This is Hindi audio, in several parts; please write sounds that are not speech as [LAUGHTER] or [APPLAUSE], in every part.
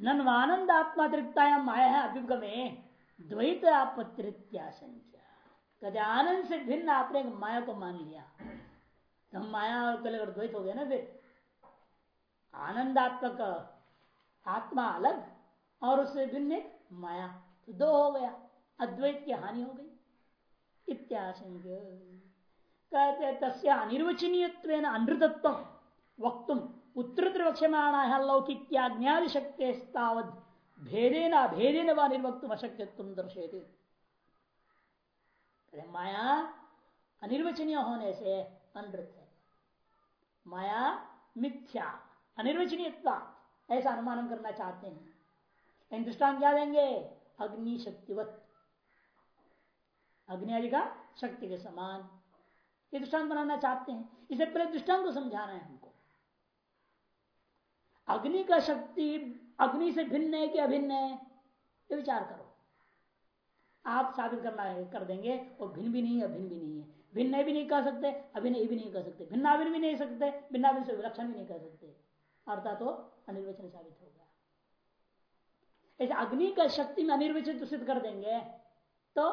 नन्वानंद तृप्ताया माया है अभ्युगमे द्वैत आपत्रित्याशंका कहते आनंद से भिन्न आपने माया को मान लिया। तो माया और कल अगर द्वैत हो गया ना फिर। आनंदात्मक आत्मा अलग और उससे भिन्न माया। तो दो हो गया। अद्वैत की हानि हो गई। इत्याशंक। कहते तस्य अनिर्वचनीय अनृतत्व वक्तुम। उत्तर वक्षमाणा है लौकिक्याज्ञादि शक्ति भेदेन अभेदेन व निर्वक्तुम अशक्यत्व दर्शेते माया, अनिर्वचनीय होने से अनृत है। माया मिथ्या अनिर्वचनीय ऐसा अनुमान करना चाहते हैं। हिंदुस्तान क्या देंगे? अग्नि शक्तिवत अग्नि आदि का शक्ति के समान। ये दृष्टांत बनाना चाहते हैं। इसे पहले दृष्टांत को समझाना है हमको। अग्नि का शक्ति अग्नि से भिन्न है कि अभिन्न है? ये विचार करो। आप साबित करना है, कर देंगे वो भिन्न भी नहीं है, अभिन्न भी नहीं है। भिन्न भी नहीं कह सकते अभिनय भी नहीं कह सकते। भिन्नाभिन्न भी नहीं सकते, भिन्नाभिन्न से विलक्षण भी नहीं कह सकते। अर्थात तो अनिर्वचन साबित हो गया। ऐसे अग्नि का शक्ति में अनिर्वचन सिद्ध कर देंगे तो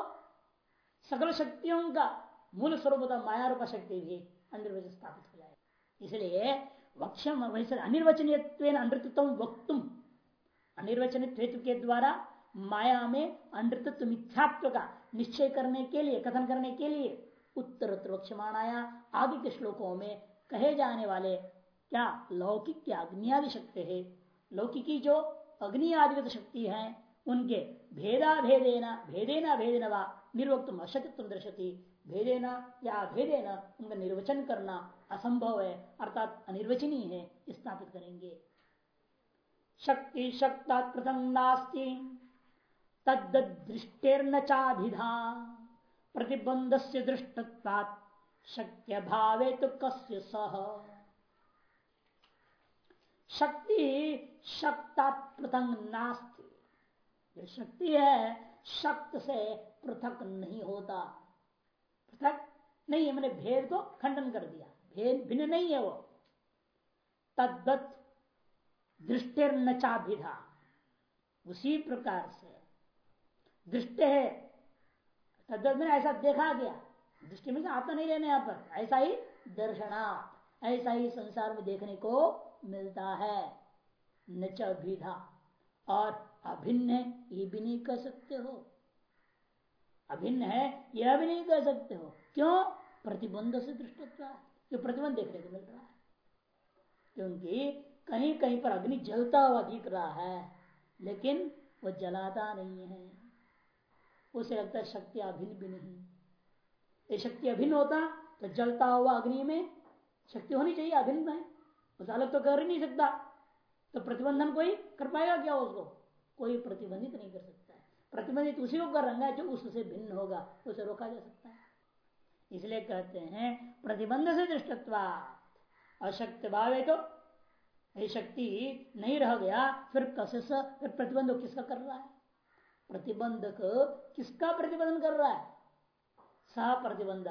सकल शक्तियों का मूल स्वरूप माया रूप शक्ति भी अनिर्वचन स्थापित हो जाए इसलिए वक्षम वैसे अनिर्वचनीय अनृतत्व वक्तुम अनिर्वचनित के द्वारा माया में अनृतत्व मिथ्यात्व का निश्चय करने के लिए कथन करने के लिए उत्तर वक्षमाणाया आगे के श्लोकों में कहे जाने वाले क्या लौकिक क्या अग्नि आदि शक्ति है लौकिकी जो अग्नि आदिगत शक्ति है उनके भेदा भेदेना भेदेना भेदेना व निर्वक्त अशक्तम दर्शती भेदेना या भेदेना उनका निर्वचन करना असंभव है, अर्थात अनिर्वचनीय है, स्थापित करेंगे। शक्ति शक्ता प्रथम नास्ती तदृष्टिर्न चाभिधा प्रतिबंध से दृष्टत्वात् शक्य भावे तो कस्य सह शक्ति शक्ता पृथक नास्ती। शक्ति है, शक्त से पृथक नहीं होता। पृथक नहीं, मैंने भेद को खंडन कर दिया। भेद भिन्न नहीं है वो। तद्वत दृष्टिर नचाभिधा उसी प्रकार से दृष्टि है। तद्वत में ऐसा देखा गया। दृष्टि में आता नहीं लेने यहाँ पर। ऐसा ही दर्शना ऐसा ही संसार में देखने को मिलता है। नच अभिधा और अभिन्न है ये भी नहीं कह सकते हो। अभिन्न है, यह भी नहीं कह सकते हो। क्यों? प्रतिबंध से दृष्टत्व जो प्रतिबंध देखने को मिल रहा है। क्योंकि कहीं कहीं पर अग्नि जलता हुआ दिख रहा है, लेकिन वो जलाता नहीं है। उसे लगता है शक्ति अभिन्न भी नहीं। ये शक्ति अभिन्न होता तो जलता हुआ अग्नि में शक्ति होनी चाहिए, अभिन्न है। उस अलग तो कर ही नहीं सकता। तो प्रतिबंधन कोई कर पाएगा क्या उसको? कोई प्रतिबंधित नहीं कर सकता प्रतिबंधित उसी को कर रहा है जो उससे भिन्न होगा, उसे रोका जा सकता है। इसलिए कहते हैं प्रतिबंध से दृष्टत्वा अशक्त भाव है तो ये शक्ति नहीं रह गया, फिर कसे फिर प्रतिबंध किसका कर रहा है? प्रतिबंधक किसका प्रतिबंधन कर रहा है? सह प्रतिबंध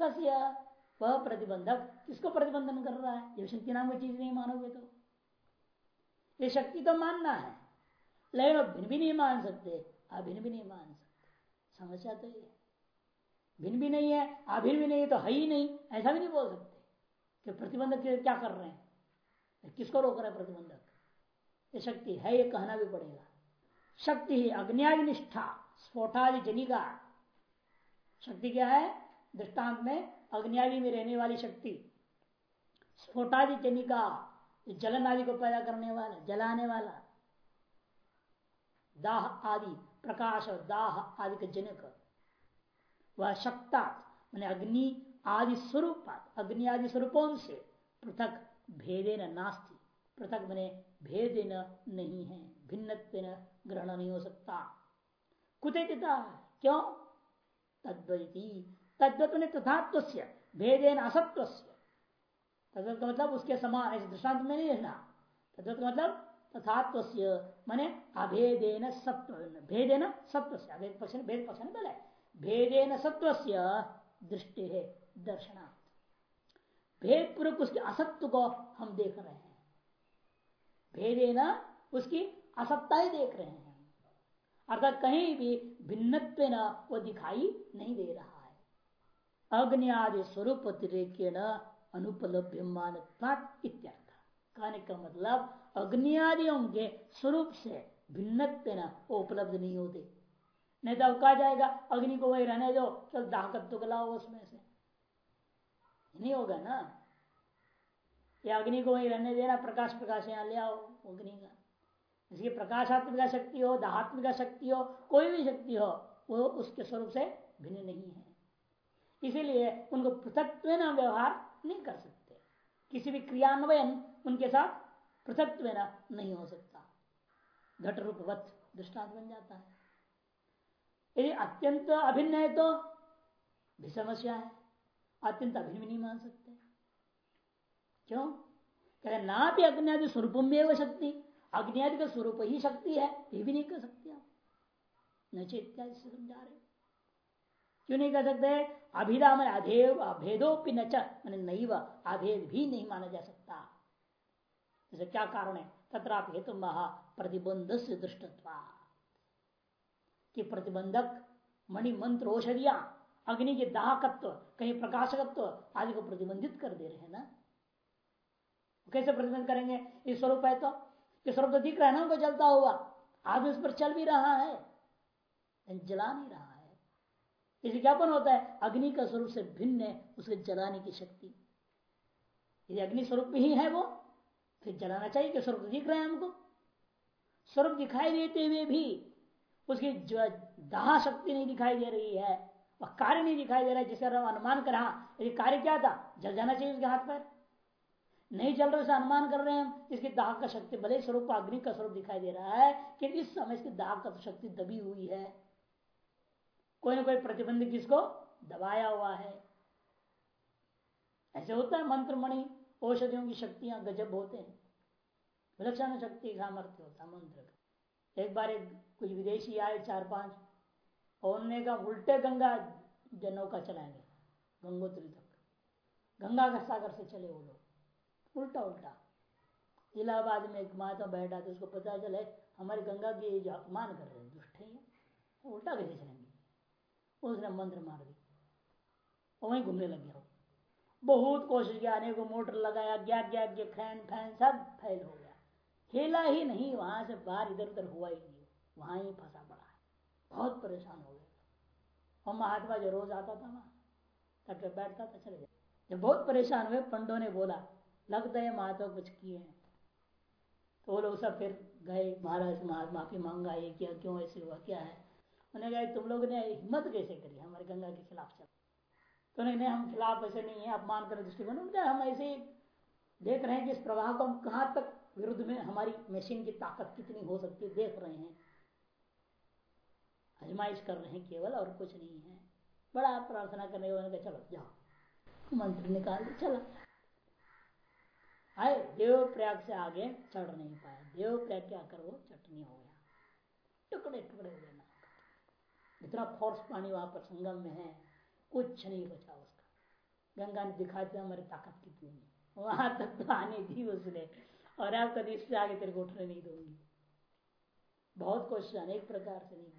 कस्य? वह प्रतिबंधक किसको प्रतिबंधन कर रहा है? ये शक्ति नाम की चीज़ नहीं मानोगे तो। ये शक्ति तो मानना है, लेकिन भिन्न भी नहीं मान सकते, अभिन्न भी नहीं मान सकते। समस्या तो ये भिन्न भी नहीं है, अभिन्न भी नहीं है तो है ही नहीं। ऐसा भी नहीं बोल सकते कि प्रतिबंधक क्या कर रहे हैं। किसको रोक रहे हैं प्रतिबंधक? ये शक्ति है, ये कहना भी पड़ेगा। शक्ति ही अग्नि निष्ठा स्फोटादि जनिका। शक्ति क्या है? दृष्टांत में अग्नि में रहने वाली शक्ति। स्फोटादि जनिका जलन आदि को पैदा करने वाला, जलाने वाला। दाह आदि, प्रकाश और दाह आदि का जनक। वह शक्ता मैंने अग्नि आदि स्वरूप अग्नि आदि स्वरूपों से पृथक भेदे नास्ती। पृथक बने भेदे नहीं है भिन्न ग्रहण नहीं हो सकता। कुते क्यों? तद्वती। तद्वत ने तथात्व भेदे न असत्व तद्वत का मतलब उसके समान, ऐसे दृष्टांत में नहीं रहना। तद्वत का मतलब तथात्व मैंने अभेदेन सत्व भेदेन सत्व से अभेद पक्ष, भेद पक्ष ने बोला भेदेन सत्व दृष्टि है दर्शनार्थ भेद पूर्वक उसके असत्व को हम देख रहे हैं। भेदेन उसकी असत्ता ही देख रहे हैं। अर्थात कहीं भी भिन्नत्व न वो दिखाई नहीं दे रहा है। अग्नि आदि स्वरूप अतिरेकेण अनुपलभ्य मान इत्यर्थ। कहने का मतलब अग्नि आदि के स्वरूप से भिन्नत्व न वो उपलब्ध नहीं होते। नहीं तो कहा जाएगा, अग्नि को वही रहने दो, चल दाहकत तो गलाओ उसमें से। नहीं होगा ना? या अग्नि को वही रहने देना प्रकाश प्रकाश यहाँ ले आओ, अग्नि का। इसकी प्रकाशात्मिका शक्ति हो, दाहात्मिका शक्ति हो, कोई भी शक्ति हो, वो उसके स्वरूप से भिन्न नहीं है। इसीलिए उनको पृथक व्यवहार नहीं कर सकते। किसी भी क्रियान्वयन उनके साथ पृथक नहीं हो सकता। घट रूपवत दृष्टांत बन जाता है। यदि अत्यंत अभिन्न है तो भी समस्या है। अत्यंत अभिन्न भी नहीं मान सकते। क्यों? कहते ना भी अग्नि स्वरूप में शक्ति अग्नि का स्वरूप ही शक्ति है, ये भी नहीं कर सकते आप। नचे इत्यादि से समझा रहे क्यों नहीं कर सकते? अभिधा मन अधेव अभेदोपि नच मैंने नहीं अभेद भी नहीं माना जा सकता। क्या कारण है? तथा हेतु महा प्रतिबंध से दृष्टत्वा। कि प्रतिबंधक, मणि मंत्र, औषधिया, अग्नि के दाहकत्व, कहीं प्रकाशकत्व आदि को प्रतिबंधित कर दे रहे हैं ना? कैसे प्रतिबंध करेंगे? इस स्वरूप है तो ये स्वरूप तो दिख रहा है ना, उनको जलता हुआ। आदमी उस पर चल भी रहा है जला नहीं रहा है। इसे ज्ञापन होता है? अग्नि का स्वरूप से भिन्न है उसे जलाने की शक्ति। यदि अग्नि स्वरूप ही है वो फिर जलाना चाहिए कि स्वरूप दिख रहे हैं हमको। स्वरूप दिखाई देते हुए भी उसकी जो दाह शक्ति नहीं दिखाई दे रही है, वह कार्य नहीं दिखाई दे रहा है, जिसे अनुमान कर यदि कार्य क्या था? जल जाना चाहिए उसके हाथ पर। नहीं चल रहे अनुमान कर रहे हैं इसकी दाह का शक्ति भले स्वरूप, अग्नि का स्वरूप दिखाई दे रहा है, कि इस समय इसकी दाह का शक्ति दबी हुई है। कोई ना कोई प्रतिबंध किसको? दबाया हुआ है। ऐसे होता है मंत्र मणि औषधियों की शक्तियाँ गजब होते हैं। विलक्षण शक्ति सामर्थ्य होता मंत्र का। एक बार एक कुछ विदेशी आए चार पाँच, और उन्होंने कहा, उल्टे गंगा जनों का चलाएँगे, गंगोत्री तक। गंगा का सागर से चले वो लोग। उल्टा उल्टा। इलाहाबाद में एक माता बैठा था, उसको पता चले हमारे गंगा की जो अपमान कर रहे हैं, दुष्ट है उल्टा कैसे चलेंगे? उसने मंत्र मार दी और वहीं घूमने लग गया। बहुत कोशिश किया आने को मोटर लगाया गया गया गया फ़ैन फ़ैन, सब फैल हो गया हिला ही नहीं, वहाँ से बाहर इधर उधर हुआ ही नहीं। वहाँ ही फंसा पड़ा है। बहुत परेशान हो गया और महात्मा जो रोज आता था वहाँ तट पे बैठता था, चले गए जब बहुत परेशान हुए, पंडो ने बोला लगता है महात्मा, कुछ किए हैं? तो वो लोग सब फिर गए, महाराज, माफ़ी मांगा, ये किया क्यों, ऐसे हुआ, क्या है? उन्हें कहा, तुम लोग ने हिम्मत कैसे करी? हमारे गंगा के खिलाफ चल। तो नहीं, हम खिलाफ ऐसे नहीं है, अपमान कर दृष्टिकोण। हम ऐसे देख रहे हैं कि इस प्रवाह को हम कहाँ तक विरुद्ध में हमारी मशीन की ताकत कितनी हो सकती है, देख रहे हैं। अजमाइश कर रहे हैं केवल और कुछ नहीं है। बड़ा प्रार्थना करने के बाद चलो, जाओ। मंत्र निकाल चला। आए देव प्रयाग से आगे चढ़ नहीं पाया देव प्रयाग क्या कर वो चटनी हो गया। टुकड़े टुकड़े हो गए इतना फोर्स पानी वहाँ पर संगम में है, कुछ नहीं बचा उसका। गंगा ने दिखा दिया हमारी ताकत कितनी है। वहाँ तक तो आने दी उसने। और आप कभी इससे आगे तेरे को उठने नहीं दूँगी। बहुत कोशिश अनेक प्रकार से नहीं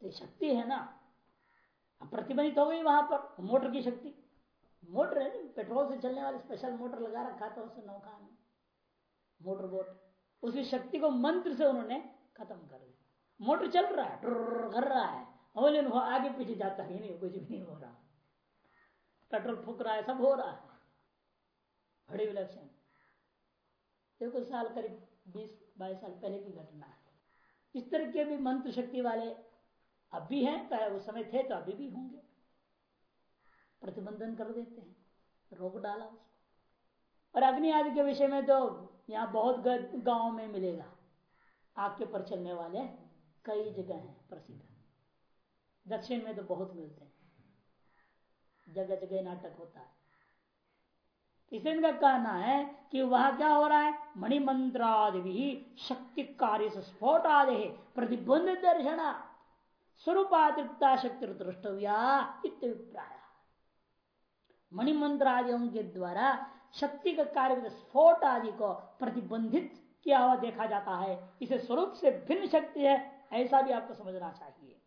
तो शक्ति है ना प्रतिबंधित हो गई वहाँ पर, मोटर की शक्ति। मोटर है ना, पेट्रोल से चलने वाले स्पेशल मोटर लगा रखा था उस नौका में मोटर बोट। उसकी शक्ति को मंत्र से उन्होंने खत्म कर दिया। मोटर चल रहा है कर रहा है। लेकिन वो आगे पीछे जाता ही नहीं, कुछ भी नहीं हो रहा। पेट्रोल फूक रहा है, सब हो रहा है। बड़ी विलक्षण। ये कुछ साल करीब बीस, बाईस साल पहले की घटना है। इस तरह के भी मंत्र शक्ति वाले अब भी हैं, चाहे उस समय थे तो अभी भी होंगे। प्रतिबंधन कर देते हैं, रोक डाला उसको। और अग्नि आदि के विषय में तो यहाँ बहुत गाँव में मिलेगा। आग के पर चलने वाले कई जगह हैं प्रसिद्ध। दक्षिण में तो बहुत मिलते हैं। जगह जगह नाटक होता है। इसे इनका कहना है कि वह क्या हो रहा है? मणिमंत्रादि भी शक्ति कार्य से स्फोट आदि है। प्रतिबंध दर्शन, स्वरूपातिरिक्ता शक्ति दृष्टव्या इत्याय मणिमंत्र आदियों के द्वारा शक्ति का कार्य स्फोट आदि को प्रतिबंधित किया हुआ देखा जाता है। इसे स्वरूप से भिन्न शक्ति है, ऐसा भी आपको समझना चाहिए।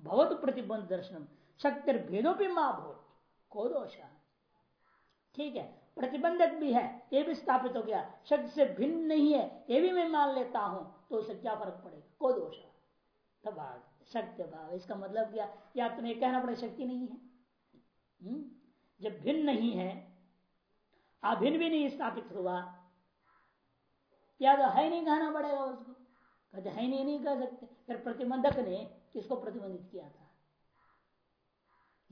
भगवत प्रतिबंध दर्शन शक्ति भेदों माँ भूत को दोष। ठीक है? प्रतिबंधक भी है, ये भी स्थापित हो गया। शब्द से भिन्न नहीं है, ये भी मैं मान लेता हूँ तो उसे क्या फ़र्क पड़ेगा? को दोष भाग शक्ति भाव, इसका मतलब क्या? या तुम्हें कहना पड़ेगा, शक्ति नहीं है। हम्म? जब भिन्न नहीं है, अभिन्न भी नहीं स्थापित हुआ, या तो है नहीं कहना पड़ेगा उसको। कहते है नहीं नहीं कह सकते। फिर प्रतिबंधक ने किसको प्रतिबंधित किया था?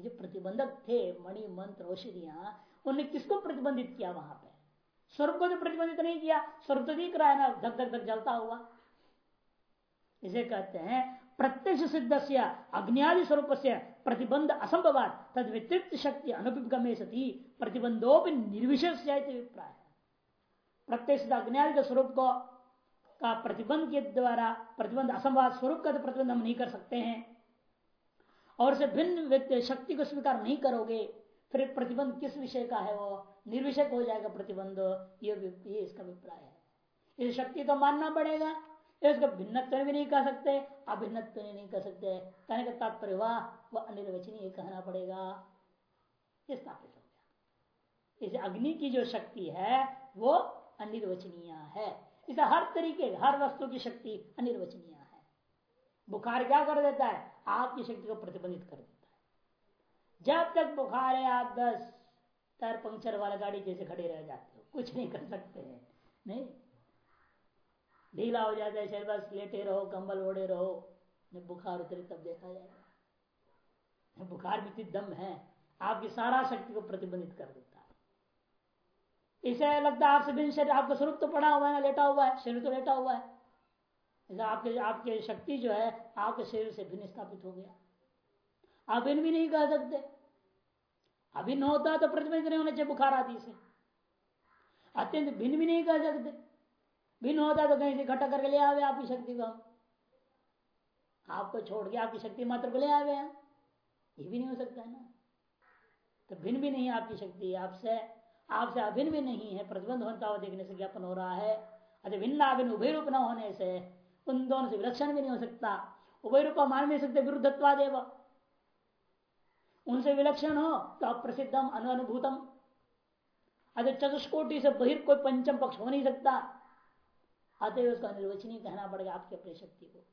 जो प्रतिबंधक थे, मणि, मंत्र, औषधिया उन्होंने किसको प्रतिबंधित किया वहाँ पे? स्वर्ग को तो प्रतिबंधित नहीं किया स्वर्ग तो दिख रहा है ना, धक धक धक जलता हुआ। इसे कहते हैं, प्रत्यक्ष सिद्ध से अग्नि स्वरूप से प्रतिबंध असंभवात, तद व्यतिरिक्त शक्ति अनुपगमे सती प्रतिबंधो भी निर्विशेष अभिप्राय। प्रत्यक्ष अग्नि के स्वरूप को, का प्रतिबंध के द्वारा, प्रतिबंध असंभव स्वरूप का तो प्रतिबंध हम नहीं कर सकते हैं। और से भिन्न व्यक्ति, शक्ति को स्वीकार नहीं करोगे। फिर प्रतिबंध किस विषय का है वो? निर्विषय हो जाएगा प्रतिबंध। ये ये इसका अभिप्राय है। इस शक्ति तो मानना पड़ेगा। इसको भिन्नत्व भी नहीं कह सकते, अभिन्नत्व नहीं कह सकते। कहने का तात्पर्य वाह अनिर्वचनीय कहना पड़ेगा। ये स्थापित हो गया। इसे अग्नि की जो शक्ति है, वो अनिर्वचनीय है। इसे हर तरीके, हर वस्तु की शक्ति अनिर्वचनीय है। बुखार क्या कर देता है? आपकी शक्ति को प्रतिबंधित कर देता जब तक बुखार है आप बस टायर पंक्चर वाला गाड़ी जैसे खड़े रह जाते हो। कुछ नहीं कर सकते हैं, नहीं? ढीला हो जाता है शरीर बस लेटे रहो, कंबल ओढ़े रहो बुखार उतरे तब देखा जाएगा। बुखार भी दम है, आपकी सारा शक्ति को प्रतिबंधित कर देता है। इसे लगता है आपसे बिन शरीर आपका स्वरूप तो पड़ा हुआ है ना लेटा हुआ है, शरीर तो लेटा हुआ है। आपके आपके शक्ति जो है, आपके शरीर से भिन्न स्थापित हो गया। आप इन भी नहीं कह सकते। अभिन्न होता तो प्रतिबंधित नहीं होना चाहिए, बुखार आदि से। अत्यंत भिन्न भी नहीं कह सकते। भिन्न होता तो कहीं से इकट्ठा करके ले आवे आपकी शक्ति को। आपको छोड़ के आपकी शक्ति मात्र को ले आवे ये भी नहीं हो सकता है ना। तो भिन्न भी नहीं आपकी शक्ति। आपसे आपसे अभिन्न भी नहीं है। प्रतिबंध होता हुआ देखने से ज्ञापन हो रहा है। अरे भिन्न अभिन्न उभय रूप न होने से उन दोनों से विलक्षण भी नहीं हो सकता। उभय रूप मान नहीं सकते विरुद्धत्वा देव उनसे विलक्षण हो तो अप्रसिद्धम अनुभूतम। अगर चतुष्कोटि से बहिर् कोई पंचम पक्ष हो नहीं सकता, अतः उसका निर्वचनीय कहना पड़ेगा आपकी अपनी शक्ति को।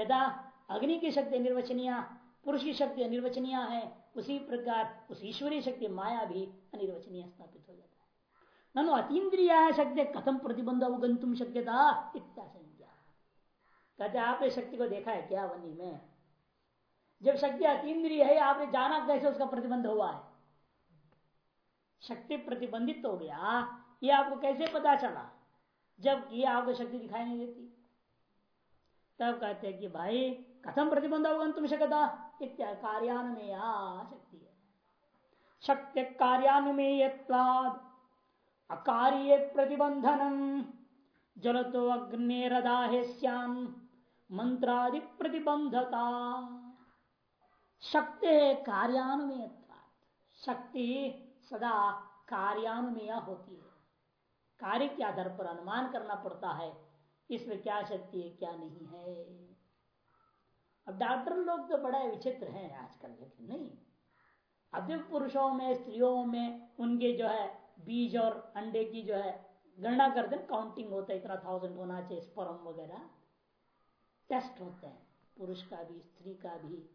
यदा अग्नि की शक्ति निर्वचनीय, पुरुष की शक्ति अनिर्वचनीय है, उसी प्रकार उस ईश्वरीय शक्ति माया भी अनिर्वचनीय स्थापित हो जाता है। ननु अतीन्द्रिया शक्ति कथम प्रतिबंध अवगंतुम शक्यता इत्याशंका। कहते आपने शक्ति को देखा है क्या वनी में? जब शक्ति अतीन्द्रिय है, आपने जाना कैसे उसका प्रतिबंध हुआ है? शक्ति प्रतिबंधित हो गया, ये आपको कैसे पता चला? जब ये आपको शक्ति दिखाई नहीं देती, तब कहते हैं कि भाई, कथम प्रतिबंध तुम शकता? इत्या कार्यान्मेय शक्ति है। शक्ति कार्यान्मेय अकार्य प्रतिबंधनम जल तो अग्निदाहे श्याम, मंत्रादि प्रतिबंधता। शक्ति कार्यान्मेय शक्ति सदा कार्यान्मेय होती है। कार्य के आधार पर अनुमान करना पड़ता है, इसमें क्या शक्ति है, क्या नहीं है। अब डॉक्टर लोग तो बड़ा विचित्र हैं आजकल, लेकिन नहीं। अभी पुरुषों में, स्त्रियों में उनके जो है, बीज और अंडे की जो है, गणना करते हैं काउंटिंग होता है, इतना थाउज़ेंड होना चाहिए स्पर्म वगैरह। टेस्ट होते हैं। पुरुष का भी, स्त्री का भी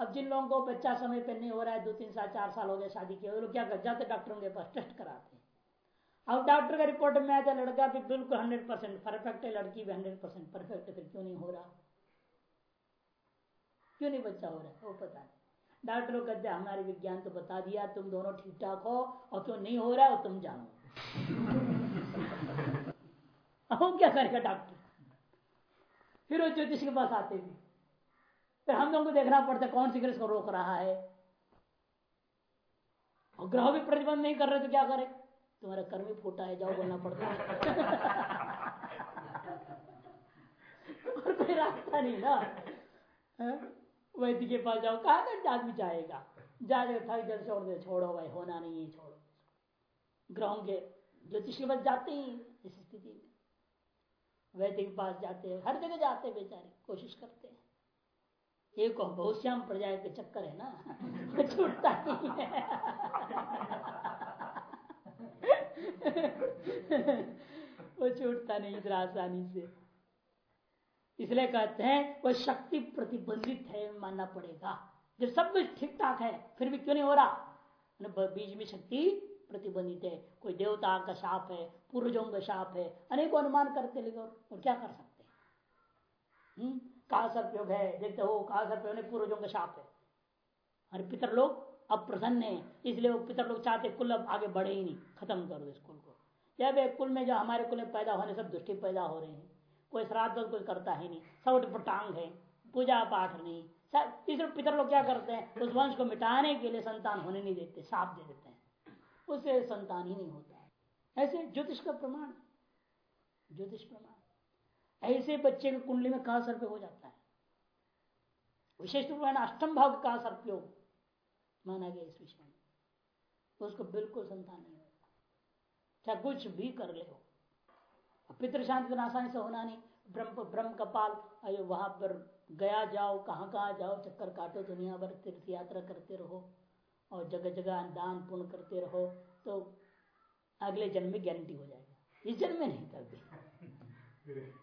अब जिन लोगों को बच्चा समय पर नहीं हो रहा है, दो, तीन साल, चार साल हो गए शादी किए लोग क्या कर जाते? डॉक्टरों के पास टेस्ट कराते हैं। अब डॉक्टर का रिपोर्ट में आया लड़का भी बिल्कुल हंड्रेड परसेंट परफेक्ट है, लड़की भी हंड्रेड परसेंट परफेक्ट है, फिर क्यों नहीं हो रहा? क्यों नहीं बच्चा हो रहा है? वो पता नहीं। डॉक्टर कहते हमारे विज्ञान तो बता दिया, तुम दोनों ठीक ठाक हो, और क्यों नहीं हो रहा है तुम जानो। अब क्या करेगा डॉक्टर? फिर वो ज्योतिष के पास आते भी। फिर हम लोगों को देखना पड़ता है कौन सी ग्रह को रोक रहा है। और ग्रह भी प्रतिबंध नहीं कर रहे तो क्या करे? तुम्हारा कर्म ही फूटा है, जाओ बोलना पड़ता है। [LAUGHS] और कोई रास्ता नहीं ना। हाँ? वैद्य के पास जाओ, कहा आदमी जाएगा? जाएगा थक जल छोड़ दे, छोड़ो भाई, होना नहीं है, छोड़ो। ग्रहों के ज्योतिष के पास जाते ही इस स्थिति में। वैद्य के पास जाते हैं, हर जगह जाते हैं बेचारे, कोशिश करते हैं। एक बहुश्याम प्रजा के चक्कर है ना? [LAUGHS] छूटता नहीं है। [LAUGHS] वो छूटता नहीं इतना आसानी से। इसलिए कहते हैं, वो शक्ति प्रतिबंधित है, मानना पड़ेगा। जब सब कुछ ठीक ठाक है, फिर भी क्यों नहीं हो रहा? बीज में शक्ति प्रतिबंधित है। कोई देवता का शाप है, पूर्वजों का शाप है, अनेक अनुमान करते लेकिन और क्या कर सकते हैं? काल सर्पयोग है, देखते हो काल सर्पयोग ने पूर्वजों का शाप है। अरे पितर लोग अब प्रसन्न है, इसलिए वो पितर लोग चाहते कुल अब आगे बढ़े ही नहीं, खत्म कर दो इस कुल को। जब एक कुल में जो हमारे कुल में पैदा होने सब दुष्टि पैदा हो रहे हैं, कोई श्राद्ध कोई करता ही नहीं, सब टांग है, पूजा पाठ नहीं तीसरे पितर लोग क्या करते हैं? उस वंश को मिटाने के लिए संतान होने नहीं देते साप दे देते हैं। उससे संतान ही नहीं होता। है ऐसे ज्योतिष का प्रमाण, ज्योतिष प्रमाण। ऐसे बच्चे के कुंडली में कहा सर्प हो जाता है? विशेष रूप में अष्टम भाव का सर्पयोग माना गया इस विषय में। तो उसको बिल्कुल संतान नहीं होगा चाहे कुछ भी कर ले हो। पितृ शांति आसानी से होना नहीं। ब्रह्म ब्रह्म कपाल अरे वहाँ पर गया जाओ, कहाँ कहाँ जाओ, चक्कर काटो, दुनिया भर तीर्थ यात्रा करते रहो और जगह जगह दान पुण्य करते रहो तो अगले जन्म में गारंटी हो जाएगा। इस जन्म में नहीं करते [LAUGHS]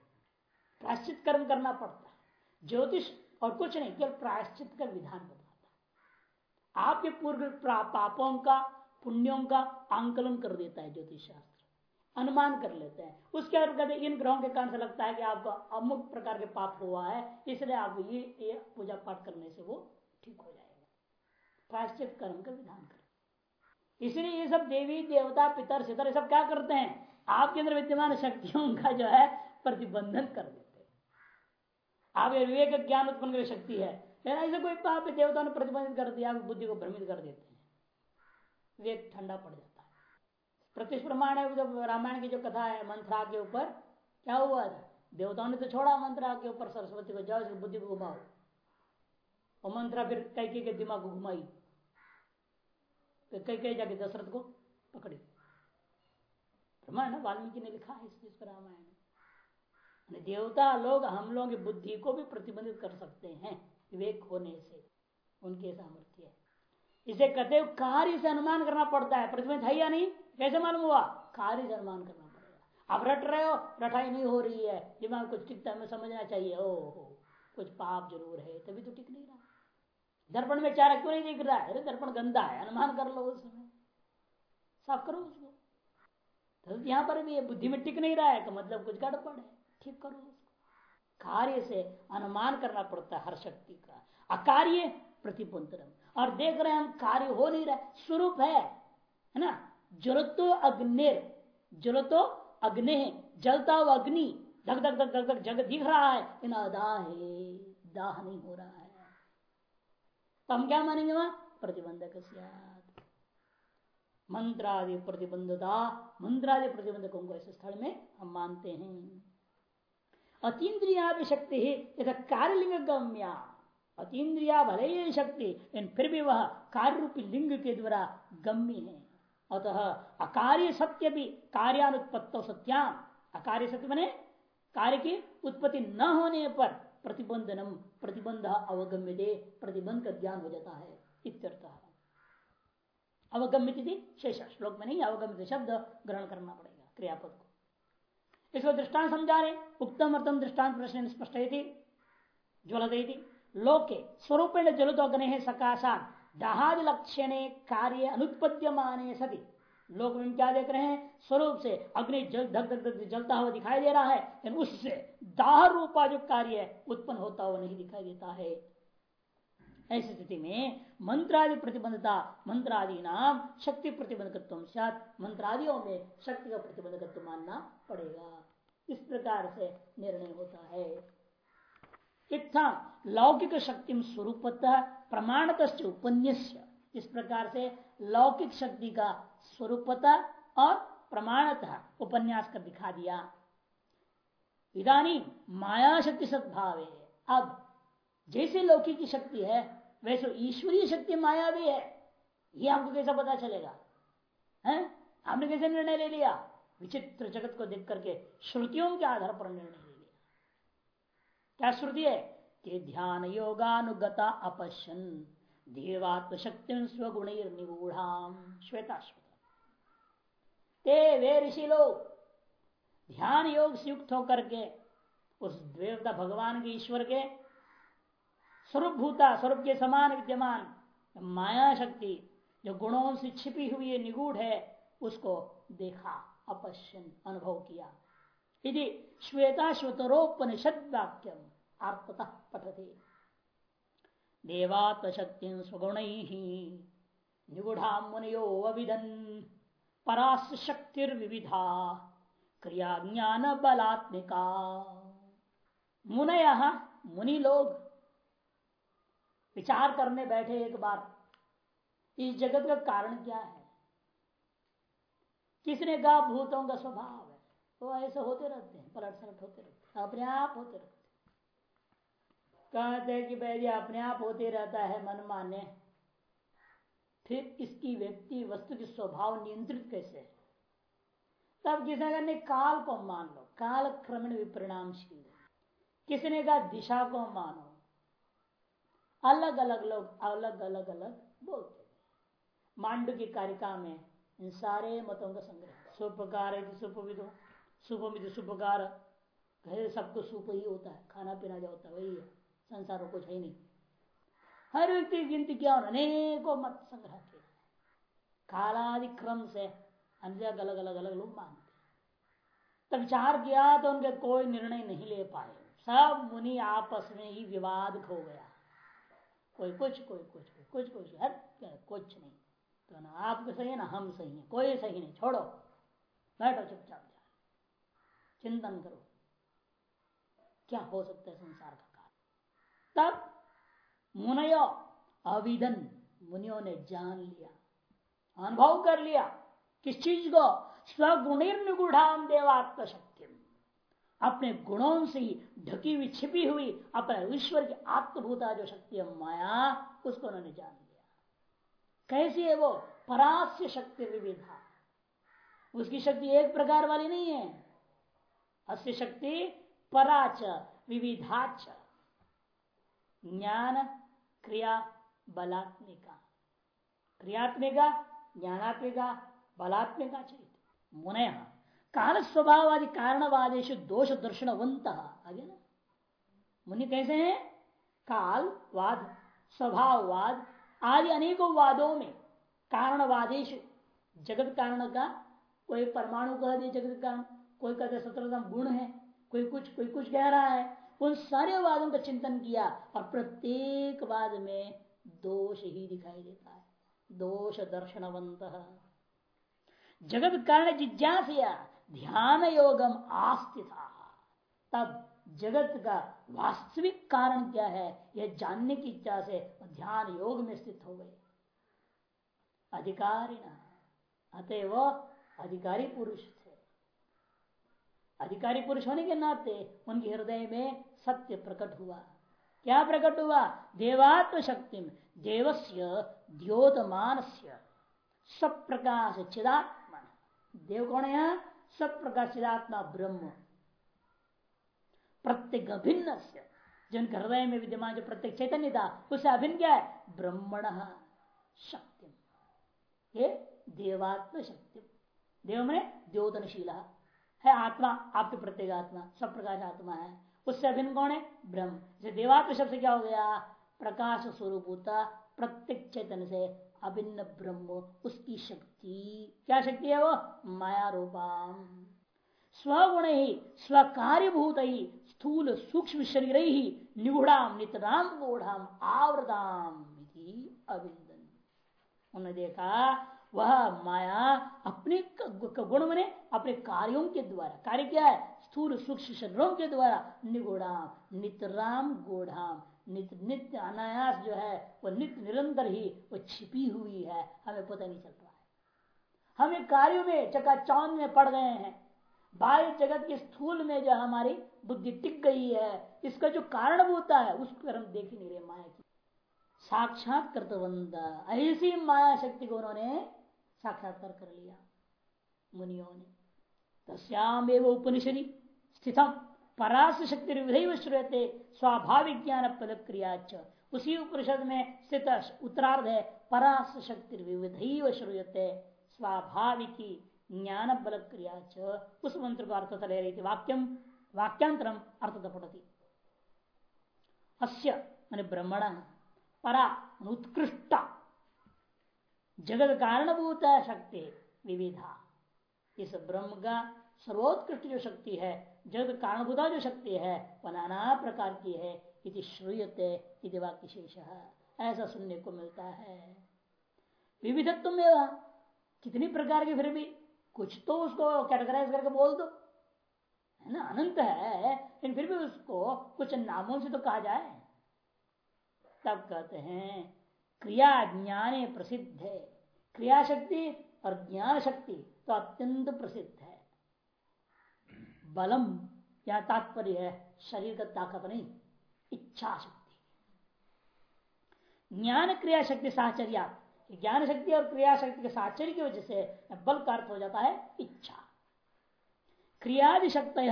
प्राश्चित कर्म करना पड़ता। है ज्योतिष और कुछ नहीं केवल प्रायश्चित का विधान बताता। आपके पूर्व पापों का पुण्यों का आंकलन कर देता है ज्योतिष शास्त्र अनुमान कर लेते हैं। उसके अंतर्गत इन ग्रहों के कारण से लगता है कि आपको अमुक प्रकार के पाप हुआ है इसलिए आप ये, ये पूजा पाठ करने से वो ठीक हो जाएगा। प्रायश्चित कर्म का विधान कर। इसलिए ये सब देवी देवता पितर सितर ये सब क्या करते हैं? आपके अंदर विद्यमान शक्तियों का जो है प्रतिबंधन कर देते आप विवेक ज्ञान उत्पन्न कर शक्ति है। ऐसे कोई पाप देवता ने प्रतिबंधित कर दिया बुद्धि को भ्रमित कर देते हैं। विवेक ठंडा पड़ जाता प्रत्यक्ष प्रमाण है जब रामायण की जो कथा है मंत्रा के ऊपर, क्या हुआ था? देवताओं ने तो छोड़ा मंत्रा के ऊपर, सरस्वती को जाओ बुद्धि को घुमाओ। और मंत्रा फिर कई कई के दिमाग को घुमाई। कई कई जाके दशरथ को पकड़ी। प्रमाण वाल्मीकि ने लिखा है इस चीज़ को रामायण। देवता लोग हम लोगों की बुद्धि को भी प्रतिबंधित कर सकते हैं, विवेक होने से, उनके सामर्थ्य है। इसे कहते कार्य से अनुमान करना पड़ता है। प्रतिबंध है या नहीं? कैसे मालूम हुआ? कार्य से अनुमान करना पड़ेगा। आप रट रहे हो, रटाई नहीं हो रही है, दिमाग कुछ टिकता हमें समझना चाहिए। ओ हो कुछ पाप ज़रूर है, तभी तो टिक नहीं रहा। दर्पण में चारा क्यों नहीं दिख रहा है? अरे दर्पण गंदा है, अनुमान कर लो उसमें साफ़ करो उसको। तो यहाँ पर भी बुद्धि में टिक नहीं रहा है तो मतलब कुछ गड़बड़ है। ठीक करो कार्य से अनुमान करना पड़ता है हर शक्ति का। अकार्य प्रतिपुंतरम और देख रहे हैं हम, कार्य हो नहीं रहा स्वरूप है है ना? ज्वलतो अग्निर। जलतो अग्नि जलता हुआ अग्नि। धक धक धक धक धक, जग दिख रहा है। इन अदा है। दाह नहीं हो रहा है। तो हम क्या मानेंगे वहाँ? प्रतिबंधक मंत्रादि प्रतिबंधता। मंत्रादि प्रतिबंधकों को ऐसे स्थल में हम मानते हैं। अतीन्द्रिया भी शक्ति ही यथा कार्यलिंग गम्या अतीन्द्रिया भले ही शक्ति लेकिन फिर भी वह कार्य रूपी लिंग के द्वारा गम्य है। अतः अकार्य सत्य भी कार्यानुत्पत्त सत्याम। अकार्य सत्य बने कार्य की उत्पत्ति न होने पर प्रतिबंधनम, प्रतिबंध अवगम्य दे प्रतिबंध का ज्ञान हो जाता है, इत्यर्थ अवगम्य शेष। श्लोक में नहीं अवगम्य शब्द ग्रहण करना पड़ेगा, क्रियापद को। इसको दृष्टांत समझा रहे उत्तम अर्थम दृष्टांत प्रश्न स्पष्ट ज्वलते लोके स्वरूप ज्वलित अग्नि सकाशात, दहाद लक्षण कार्य अनुत्पद्य माने सती। लोक में क्या देख रहे हैं? स्वरूप से अग्नि जल धक धक धक जलता हुआ दिखाई दे रहा है, लेकिन उससे दाह रूपा जो कार्य उत्पन्न होता हुआ नहीं दिखाई देता है। ऐसी स्थिति में मंत्रादि प्रतिबंधता मंत्रादि नाम शक्ति प्रतिबंधकत्व मंत्रादियों में शक्ति का प्रतिबंधकत्व मानना पड़ेगा। इस प्रकार से निर्णय होता है। इतना लौकिक शक्ति स्वरूपतः प्रमाणत उपन्यास इस प्रकार से लौकिक शक्ति का स्वरूपता और प्रमाणतः उपन्यास कर दिखा दिया। इधानी माया शक्ति सद्भाव। अब जैसे लौकिक की शक्ति है वैसे ईश्वरीय शक्ति माया भी है। ये हमको कैसा पता चलेगा? हैं? हमने कैसे निर्णय ले लिया? विचित्र जगत को देख करके श्रुतियों के आधार पर निर्णय ले लिया। क्या श्रुति है? कि ध्यान योगानुगता अपश्यन देवात्म शक्ति स्वगुण निगूढ़ाम श्वेता। ते वे ऋषि लोग, ध्यान योग से युक्त होकर के, उस देवता भगवान के ईश्वर के स्वरूप भूता स्वरूप के समान विद्यमान। माया शक्ति, जो गुणों से छिपी हुई निगूढ़ है, उसको देखा, अपश्यन, अनुभव किया। यदि श्वेता श्वेतरोपनिषद वाक्यम आत्मतः पठते। देवात्मशक्ति स्वगुण ही निगुढ़ा मुनियो अविदन परास शक्तिर्विविधा क्रिया ज्ञान बलात्मिका मुनय मुनि लोग विचार करने बैठे एक बार, इस जगत का कारण क्या है? किसने कहा भूतों का स्वभाव है? वो ऐसे होते रहते हैं पलट सलट होते रहते अपने आप होते रहते कहते हैं कि भाई अपने आप होते रहता है मन माने। फिर इसकी व्यक्ति, वस्तु की स्वभाव नियंत्रित कैसे है? तब किसी ने काल को मान लो काल क्रमण विपरिणामशील किसी ने कहा, दिशा को मानो। अलग अलग लोग अलग अलग अलग बोलते मांडू की कारिका में इन सारे मतों का संग्रह। सुपकार है सुपविदो सुपमित सुपकार। सबको सुप ही होता है, खाना पीना जो होता है, वही है। संसार कुछ है नहीं। हर व्यक्ति गिनती किया अनेकों मत संग्रह किया कालाधिक्रम से अलग अलग अलग अलग लोग मानते तब विचार किया तो उनके कोई निर्णय नहीं ले पाए। सब मुनि आपस में ही विवाद खो गया। कोई कुछ कोई कुछ कोई कुछ कुछ, हर कुछ नहीं। तो ना आप सही है, ना हम सही है। कोई सही नहीं, छोड़ो। बैठो चुपचाप, जा। चिंतन करो। क्या हो सकता है संसार का काल तब मुनयो अविधन मुनियों ने जान लिया, अनुभव कर लिया, किस चीज़ को? स्वगुणिर्निगुढ़ाम देवात्म शक्ति अपने गुणों से ही ढकी हुई, छिपी हुई अपने ईश्वर की आत्मभूता, जो शक्ति है, माया, उसको उन्होंने जान लिया। कैसी है वो? परास्य शक्ति विविधा। उसकी शक्ति एक प्रकार वाली नहीं है। अस्य शक्ति पराच, विविधाच। ज्ञान, क्रिया, बलात्मिका। क्रियात्मिका, ज्ञानात्मिका, बलात्मिका चरित मुनय। काल स्वभाववादी कारणवादेश दोष दर्शनवंत आगे ना। मुनि कैसे हैं? काल, वाद, स्वभाववाद आदि अनेकों वादों में कारणवादेश जगत कारण का कोई परमाणु कह दिए जगत कारण कोई कहते सत्रतम गुण है, कोई कुछ कोई कुछ कह रहा है, उन सारे वादों का चिंतन किया और प्रत्येक वाद में दोष ही दिखाई देता है। दोष दर्शनवंत जगत कारण जिज्ञासिया ध्यान योगम आस्थिता। तब जगत का वास्तविक कारण क्या है, यह जानने की इच्छा से ध्यान योग में स्थित हो गए। अधिकारी अतः वो अधिकारी पुरुष थे। अधिकारी पुरुष होने के नाते उनके हृदय में सत्य प्रकट हुआ। क्या प्रकट हुआ? देवात्म शक्ति देवस्य द्योतमान सब प्रकाश चिदात्मा देव कौन है सब प्रकाश चिदात्मा ब्रह्म। प्रत्येक अभिन्न से, जिनके हृदय में विद्यमान जो प्रत्येक चैतन्य था, उससे अभिन्न क्या है? ब्रह्मण शक्ति देवात्म शक्ति देव में द्योतनशील है आत्मा, आपके प्रत्येक आत्मा, सब प्रकाश आत्मा है। उससे अभिन्न कौन है? ब्रह्म। जैसे देवात्म शब्द क्या हो गया? प्रकाश स्वरूप होता प्रत्येक चैतन्य से। अभिन्न ब्रह्म, उसकी शक्ति। क्या शक्ति है वो? माया रूपाम स्वगुण ही स्वकार्यभूत ही स्थूल सूक्ष्म शरीर ही निगुड़ाम नितराम, गूढ़ाम, आवृताम अभिंदन उन्होंने देखा, वह माया अपने गुण बने, अपने कार्यों के द्वारा। कार्य क्या है? स्थूल सूक्ष्म शरीरों के द्वारा। निगुड़ाम नितराम, गोढ़ाम। नित्य नित्य अनायास जो है, वो नित्य निरंतर ही वो छिपी हुई है, हमें पता नहीं चल रहा है हमें कार्यों में चकाचौंध में पड़ गए हैं। बाह्य जगत के स्थूल में जो हमारी बुद्धि टिक गई है, इसका जो कारण होता है उस पर हम देख ही नहीं रहे माया की। साक्षात कर्तवंत, ऐसी माया शक्ति को उन्होंने साक्षात्कार कर लिया, मुनियों ने। तस्याम उपनिषदि, स्थितम। परास शक्ति श्रूयते स्वाभाविक ज्ञान पद क्रिया उसी उपनिषद में स्थित उत्तरार्ध है परास शक्ति श्रूयते स्वाभाविक ज्ञान बल क्रिया च उस मंत्र को अर्थ ले रही थी वाक्यम, वाक्यांतरम अर्थ पठती। अस्य, मान ब्रह्मण, परा उत्कृष्ट। जगत कारणभूत शक्ति विविधा। इस ब्रह्म का सर्वोत्कृष्ट जो शक्ति है, जगत कारणभूता जो शक्ति है, वह नाना प्रकार की है, इति श्रूयते वाक्य शेष ऐसा सुनने को मिलता है। विविधत्व में कितनी प्रकार की फिर भी कुछ तो उसको कैटेगराइज करके बोल दो। है ना? अनंत है, लेकिन फिर भी उसको कुछ नामों से तो कहा जाए। तब कहते हैं, क्रिया ज्ञाने प्रसिद्ध है। क्रिया शक्ति और ज्ञान शक्ति तो अत्यंत प्रसिद्ध बलम या तात्पर्य है, शरीर का ताकत नहीं, इच्छा शक्ति। ज्ञान क्रिया शक्ति साहचर्या ज्ञान शक्ति और क्रिया शक्ति के साहचर्य की वजह से बल का अर्थ हो जाता है इच्छा। क्रियादि शक्ति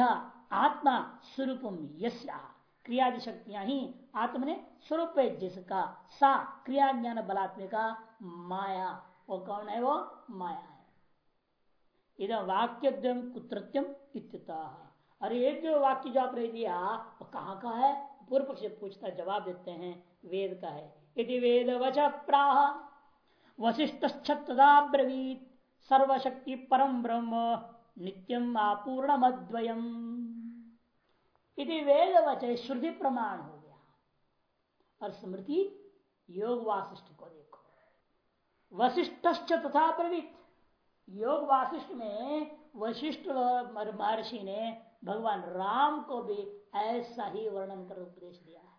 आत्मा स्वरूपम यस्या। क्रियादि शक्तियाँ ही आत्म ने स्वरूप जिसका सा क्रिया ज्ञान बलात्मिका माया, वो कौन है वो? माया है। इधर वाक्य कुत्रत्यम इत्यता। और ये जो वाक्य जो आपने दिया, वो कहाँ का है? पूर्व पक्ष पूछता, जवाब देते हैं, वेद का है। यदि वेद वच प्राह वशिष्ठ तदाब्रवीत सर्वशक्ति परम ब्रह्म, नित्यम आपूर्ण अद्वयम यदि वेद वच श्रुति प्रमाण हो गया। और स्मृति योग वासिष्ठ को देखो। वशिष्ठ तथा प्रवृत्त योग वासिष्ठ में वशिष्ठ महर्षि ने भगवान राम को भी ऐसा ही वर्णन कर उपदेश दिया है।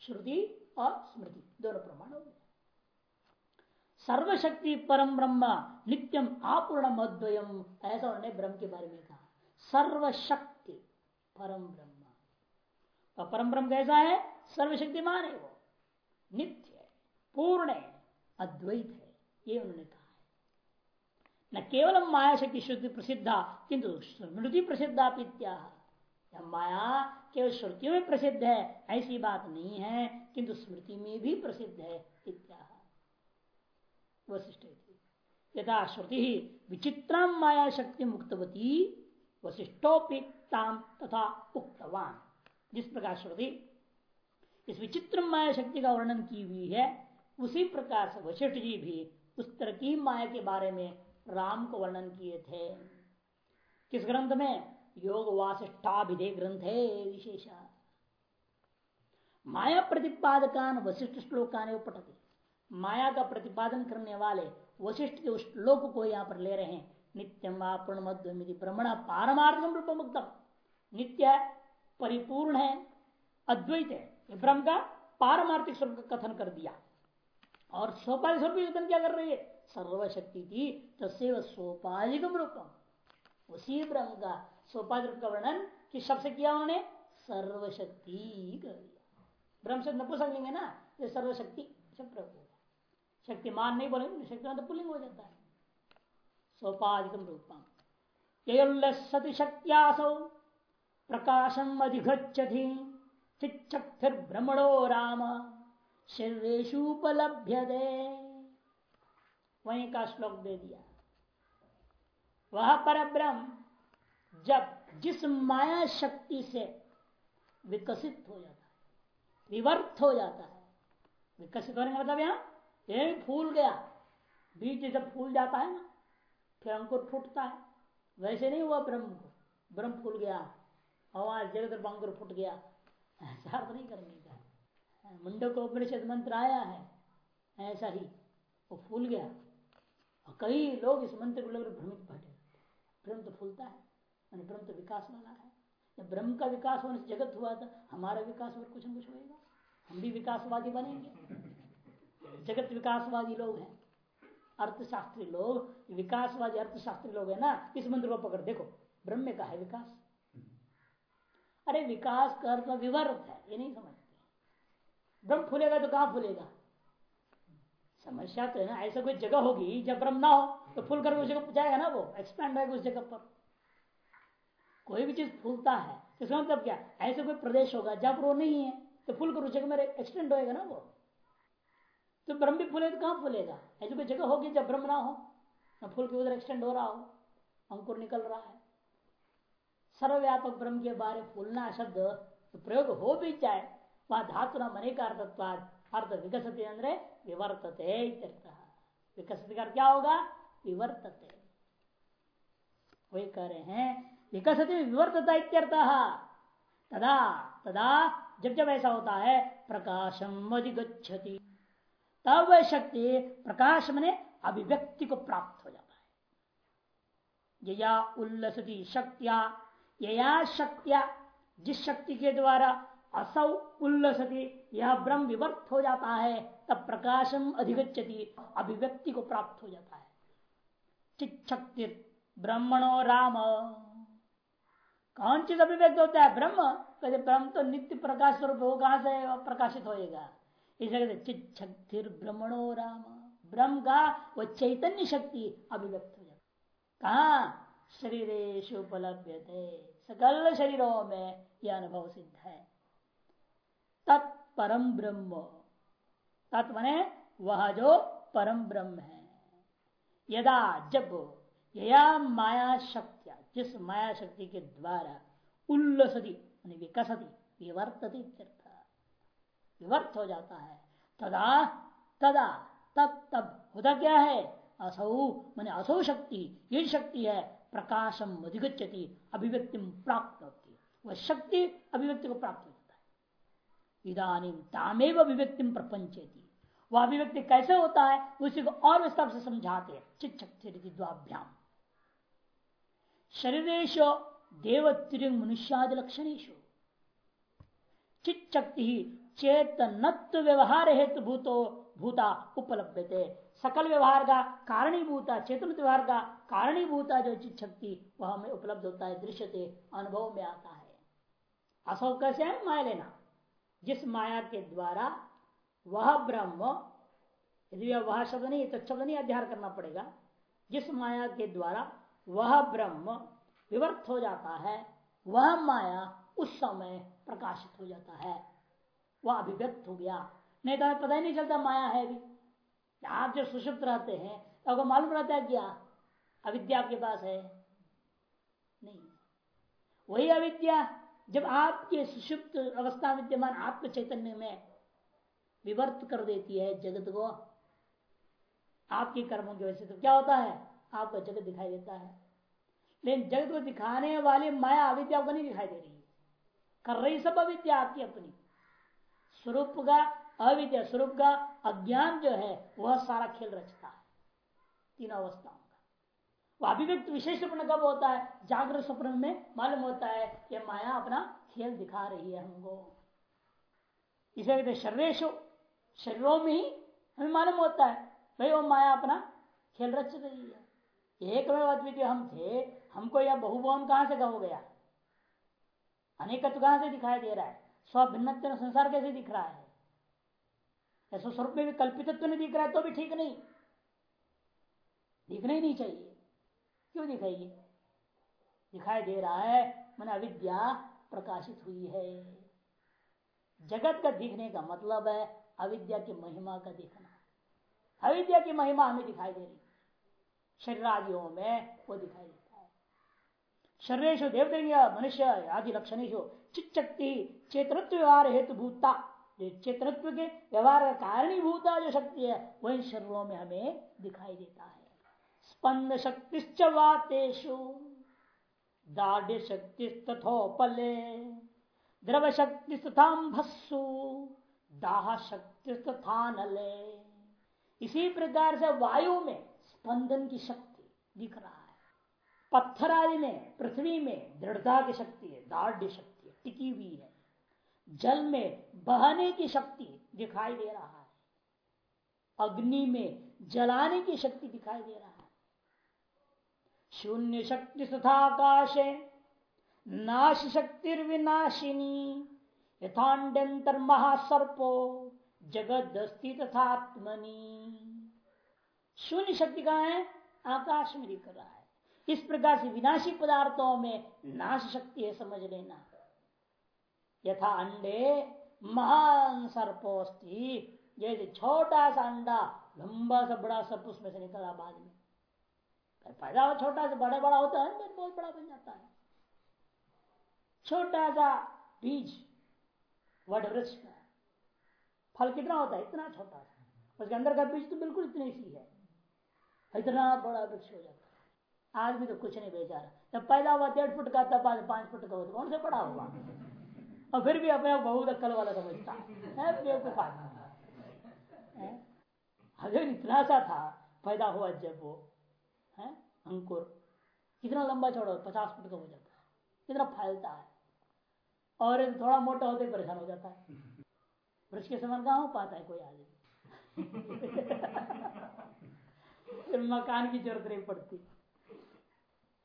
श्रुति और स्मृति, दोनों प्रमाण हो सर्वशक्ति परम ब्रह्म, नित्यम आपूर्ण अद्वयम, ऐसा उन्होंने ब्रह्म के बारे में कहा। सर्वशक्ति परम ब्रह्म। और परम ब्रह्म कैसा है? सर्वशक्तिमान है वो। नित्य है, पूर्ण है, अद्वैत है, ये उन्होंने कहा। न केवल माया शक्ति श्रुति प्रसिद्धा किंतु स्मृति प्रसिद्धा पित्या माया केवल श्रुतियों में प्रसिद्ध है, ऐसी बात नहीं है किंतु स्मृति में भी प्रसिद्ध है इत्या वशिष्ठ यथा श्रुति विचित्र माया शक्ति मुक्तवती वशिष्ठोपिताम तथा उक्तवान। जिस प्रकार श्रुति इस विचित्र माया शक्ति का वर्णन की हुई है, उसी प्रकार से वशिष्ठ जी भी उस तरह की माया के बारे में राम को वर्णन किए थे। किस ग्रंथ में? योग वासिष्ठाभिधे ग्रंथ है विशेष। माया प्रतिपादकान वशिष्ठ श्लोकान पठती माया का प्रतिपादन करने वाले वशिष्ठ के उस श्लोक को यहाँ पर ले रहे हैं। नित्यम पूर्ण ब्रह्मण पारमार्थम रूप मुक्तम नित्य परिपूर्ण है, अद्वैत है। ब्रह्म का पारमार्थिक स्वरूप कथन कर दिया। और सोपाधिक स्वरूप क्या कर रही है? सर्वशक्ति थी तस्व सोपाधिक रूपम उसी ब्रह्म का सोपाधिक रूप का वर्णन किस शब्द से किया उन्होंने सर्वशक्ति कर दिया। ब्रह्म से नपुसक ना? ये सर्वशक्ति शब्द होगा शक्तिमान नहीं बोलेंगे, शक्तिमान तो पुलिंग हो जाता है। सोपाधिकम रूपम यति शक्त्यासौ प्रकाशम अधिगछति चिच्चक्तिर्भ्रमणो राम शरीरेशुपलभ्य वहीं का श्लोक दे दिया। वह पर ब्रह्म जब जिस माया शक्ति से विकसित हो जाता है, विवर्त हो जाता है, विकसित होने का मतलब यहाँ ये फूल गया। बीज जब फूल जाता है ना, फिर अंकुर फूटता है। वैसे नहीं हुआ ब्रह्म को, ब्रह्म फूल गया और जगत अंकुर फूट गया। ऐसा अर्थ नहीं मुंडो को उपनिषद मंत्र आया है, ऐसा ही वो फूल गया। और कई लोग इस मंत्र को लेकर भ्रमित बैठे ब्रह्म तो फूलता है, मैंने ब्रह्म तो विकास वाला है। जब ब्रह्म का विकास होने से जगत हुआ था, हमारा विकास और कुछ न कुछ होगा हम भी विकासवादी बनेंगे। जगत विकासवादी लोग हैं। अर्थशास्त्री लोग, विकासवादी अर्थशास्त्री लोग है ना, इस मंत्र को पकड़। देखो, ब्रह्म में का है विकास। अरे विकास का अर्थ विवर्त है, ये नहीं समझते। ब्रह्म फूलेगा तो कहाँ फूलेगा? समस्या तो है ना, ऐसा कोई जगह होगी जब ब्रह्म ना हो तो फुल कर उस जगह जाएगा ना वो एक्सपैंड होगा उस जगह पर। कोई भी चीज़ फूलता है तो इसका मतलब क्या? ऐसे कोई प्रदेश होगा पर वो नहीं है तो फूल कर उस जगह में एक्सटेंड होएगा ना वो। तो ब्रह्म भी फूले तो कहाँ फूलेगा? ऐसी कोई जगह होगी जब ब्रह्म ना हो, ना फूल के उधर एक्सटेंड हो रहा हो, अंकुर निकल रहा है। सर्वव्यापक ब्रह्म के बारे फूलना शब्द तो प्रयोग हो भी जाए, वहाँ धातु न मने का अर्थत्वाद अर्थ विकसित अंदर विवर्तते विकसित कर क्या होगा विवर्तते वही कह रहे हैं विकसित विवर्तता इत्यर्थ तदा तदा जब जब ऐसा होता है प्रकाशम अधिगछति तब वह शक्ति प्रकाश मने अभिव्यक्ति को प्राप्त हो जाता है यया उल्लसती शक्तिया यया शक्तिया जिस शक्ति के द्वारा असौ उल्लसती यह ब्रह्म विवर्त हो जाता है, तब प्रकाशम अधिगछति अभिव्यक्ति को प्राप्त हो जाता है। चित शक्ति ब्रह्मणो राम। कौन चीज़ अभिव्यक्त होता है? ब्रह्म। कहते, ब्रह्म तो नित्य प्रकाश स्वरूप हो, कहाँ से प्रकाशित होएगा? इसलिए कहते चित शक्ति ब्रह्मणो राम। ब्रह्म का वो चैतन्य शक्ति अभिव्यक्त हो जाता कहा? शरीर उपलब्ध सकल शरीरों में यह अनुभव सिद्ध है। तत्परम ब्रह्म। तत्व वह जो परम ब्रह्म है। यदा जब यया माया शक्ति जिस माया शक्ति के द्वारा उल्लसती विकसती, विवर्तती विवर्त हो जाता है, तदा तदा, तब तब होता क्या है? असौ, मैंने असौ शक्ति, ये शक्ति है प्रकाशम अधिगछति अभिव्यक्ति प्राप्त होती है वह शक्ति अभिव्यक्ति को प्राप्त इधानी तामेव अभिव्यक्ति प्रपंचेती वह अभिव्यक्ति कैसे होता है? उसी को और विस्तार से समझाते हैं। द्वाभ्याम। शरीरेश देव मनुष्यादि ही चेतनत्व व्यवहार हेतु भूतो, भूता उपलब्ध सकल व्यवहार का कारणीभूता चेतन व्यवहार का कारणीभूता जो चित शक्ति वह हमें उपलब्ध होता है, दृश्यते, अनुभव में आता है। असौ कैसे है? माया लेना। जिस माया के द्वारा वह ब्रह्म, यदि वह शब्द नहीं तो शब्द नहीं अध्यार करना पड़ेगा। जिस माया के द्वारा वह ब्रह्म विवर्त हो जाता है, वह माया उस समय प्रकाशित हो जाता है। वह अभिव्यक्त हो गया। नहीं तो हमें पता ही नहीं चलता माया है भी। आप जो सुषुप्त रहते हैं तो आपको मालूम रहता है क्या? अविद्या आपके पास है? नहीं। वही अविद्या। जब आपके सुषुप्त अवस्था विद्यमान आत्म चैतन्य में विवर्त कर देती है जगत को, आपके कर्मों की वजह से तो क्या होता है? आपको जगत दिखाई देता है। लेकिन जगत को दिखाने वाली माया अविद्या को नहीं दिखाई दे रही। कर रही सब अविद्या आपकी अपनी। स्वरूप का, अविद्या स्वरूप का अज्ञान जो है, वह सारा खेल रचता है। तीनों अवस्थाओं अभिव्यक्त विशेष कब होता है? जागृत स्वप्न में मालूम होता है कि माया अपना खेल दिखा रही है हमको। इसे कहते शरीर शरीरों में ही हमें मालूम होता है, भाई वो माया अपना खेल रच रही है। एक में अद्वितीय हम थे, हमको यह बहुभवन कहाँ से हो गया? अनेकत्व कहाँ से दिखाई दे रहा है? स्वभिन्न संसार कैसे दिख रहा है? ऐसा स्वरूप में भी कल्पितत्व नहीं दिख रहा है तो भी ठीक नहीं। दिखना ही नहीं चाहिए। क्यों दिखाइए दिखाई दे रहा है, मैंने अविद्या प्रकाशित हुई है। जगत का दिखने का मतलब है अविद्या की महिमा का दिखना। अविद्या की महिमा हमें दिखाई दे रही शरीर आदियों में वो दिखाई देता है। शरीर देवदेव मनुष्य, आदि लक्षण चित शक्ति चेतृत्व व्यवहार हेतु भूता चेतृत्व के व्यवहार का भूता जो शक्ति है, वही शरीरों में हमें दिखाई देता है। स्पंद शक्ति वातेषु दाढ़ शक्ति तथोपले द्रव शक्ति तथा भस्सु दाह शक्ति तथा नले इसी प्रकार से वायु में स्पंदन की शक्ति दिख रहा है। पत्थर आदि में, पृथ्वी में दृढ़ता की शक्ति है दाढ़ शक्ति है, टिकी हुई है। जल में बहने की शक्ति दिखाई दे रहा है। अग्नि में जलाने की शक्ति दिखाई दे रहा है। शून्य शक्ति तथा आकाश नाश शक्ति विनाशिनी यथाण्यंतर महासर्पो जगत दस्ती शून्य शक्ति कहा है? आकाश में दिख रहा है। इस प्रकार से विनाशी पदार्थों में नाश शक्ति है, समझ लेना। यथा अंडे, महान सर्पोस्ती। जैसे छोटा सा अंडा, लंबा सा, बड़ा सर्प उसमें से निकला बाद में। पैदा हो छोटा से बड़ा बड़ा होता है बहुत बड़ा बन जाता है। छोटा सा बीज वृक्ष में फल कितना होता है? इतना छोटा सा। उसके अंदर का बीज तो बिल्कुल इतनी सी है। इतना बड़ा वृक्ष हो जाता है। भी तो कुछ नहीं बेचारा जब पैदा हुआ, डेढ़ फुट का तब आज पाँच फुट का हो तो कौन से बड़ा हुआ? और फिर भी अपने बहुत अक्कल वाला समझता है। आदमी अगर इतना सा था, पैदा हुआ जब वो है? अंकुर। कितना लंबा चौड़ा पचास फुट का हो जाता है। कितना फैलता है? और थोड़ा मोटा होते परेशान हो जाता है। वृक्ष के समान कहा हो पाता है कोई आदमी? फिर मकान की ज़रूरत नहीं पड़ती।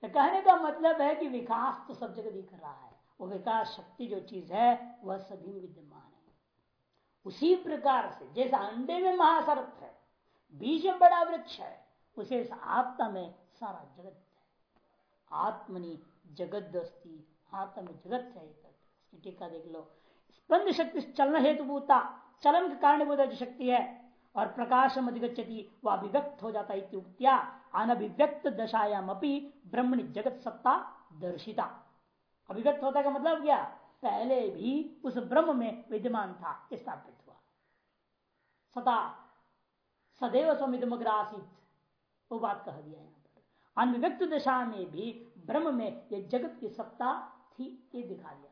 कहने का मतलब है कि विकास तो सब जगह दिख रहा है। वो विकास शक्ति जो चीज़ है, वह सभी विद्यमान है। उसी प्रकार से, जैसा अंडे में महासर्प है, बीज बड़ा वृक्ष है उसे आत्मा में सारा जगत है। आत्मनि जगत दस्ती आत्मा में जगत है टीका देख लो। स्पंद शक्ति चलन हेतु भूता, चलन के कारण शक्ति है और प्रकाशम अधिगछति वह अभिव्यक्त हो जाता है अनभिव्यक्त दशायाम अपनी ब्रह्मणि जगत सत्ता दर्शिता। अभिव्यक्त होता का मतलब क्या? पहले भी उस ब्रह्म में विद्यमान था, स्थापित हुआ। सता सदैव स्वमितमग्रासित वो बात कह दिया यहाँ पर। अनव्यक्त दशा में भी ब्रह्म में ये जगत की सत्ता थी, ये दिखा दिया।